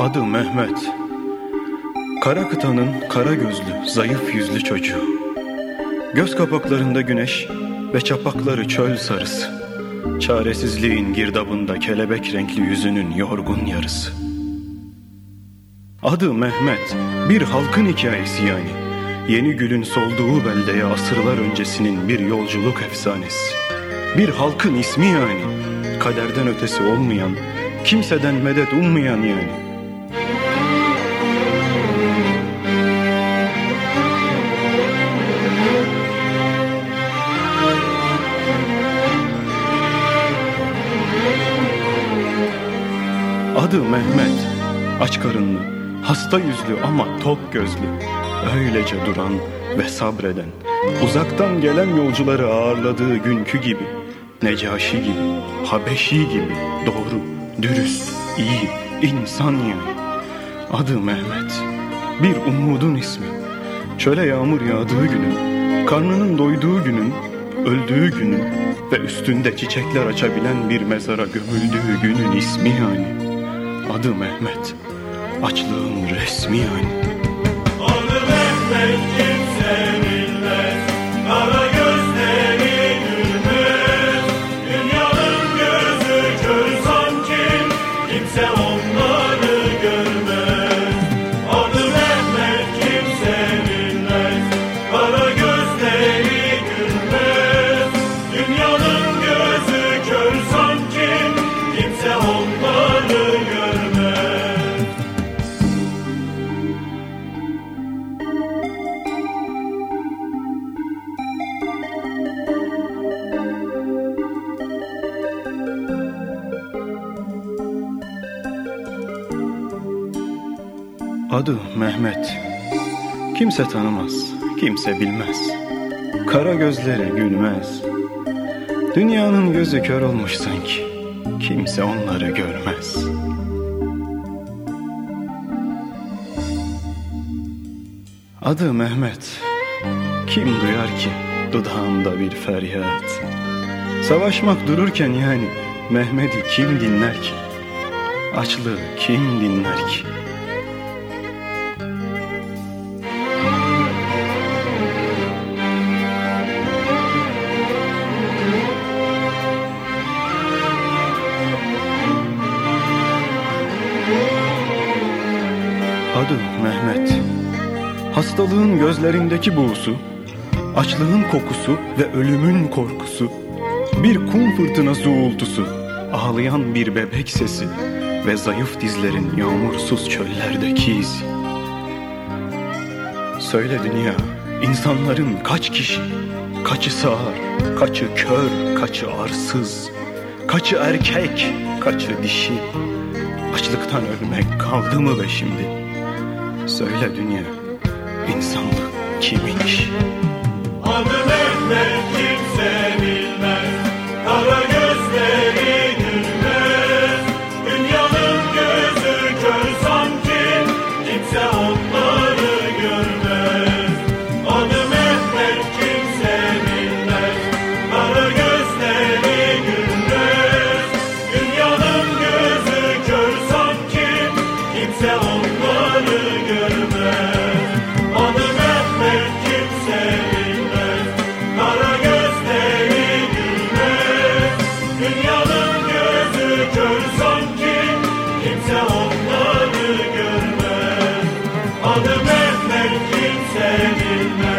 Adı Mehmet. Kara kıtanın kara gözlü, zayıf yüzlü çocuğu. Göz kapaklarında güneş ve çapakları çöl sarısı. Çaresizliğin girdabında kelebek renkli yüzünün yorgun yarısı. Adı Mehmet, bir halkın hikayesi yani. Yeni gülün solduğu beldeye asırlar öncesinin bir yolculuk efsanesi. Bir halkın ismi yani. Kaderden ötesi olmayan, kimseden medet ummayan yani. Adı Mehmet, aç karınlı, hasta yüzlü ama tok gözlü. Öylece duran ve sabreden, uzaktan gelen yolcuları ağırladığı günkü gibi, Necaşi gibi, Habeşi gibi, doğru, dürüst, iyi, insan yani. Adı Mehmet, bir umudun ismi. Çöle yağmur yağdığı günün, karnının doyduğu günün, öldüğü günün ve üstünde çiçekler açabilen bir mezara gömüldüğü günün ismi yani. Adı Mehmet. Açlığın resmi yani. Adı Mehmet kimse Adı Mehmet. Kimse tanımaz, kimse bilmez. Kara gözleri gülmez. Dünyanın gözü kör olmuş sanki. Kimse onları görmez. Adı Mehmet. Kim duyar ki dudağında bir feryat? Savaşmak dururken yani Mehmet'i kim dinler ki? Açlığı kim dinler ki? Adı Mehmet. Hastalığın gözlerindeki buğusu, açlığın kokusu ve ölümün korkusu, bir kum fırtınası uğultusu, ağlayan bir bebek sesi ve zayıf dizlerin yağmursuz çöllerdeki izi. Söyle dünya, insanların kaç kişi, kaçı sağır, kaçı kör, kaçı arsız, kaçı erkek, kaçı dişi, açlıktan ölmek kaldı mı be şimdi? Söyle dünya, insanlık kimmiş? Adı Mehmet kimse bilmez, kara gözleri gülmez. Dünyanın gözü kör sanki, kimse onları görmez. Adı Mehmet kimse bilmez, kara gözleri gülmez. Dünyanın gözü kör sanki, kimse onları görmez. kimse bilmez.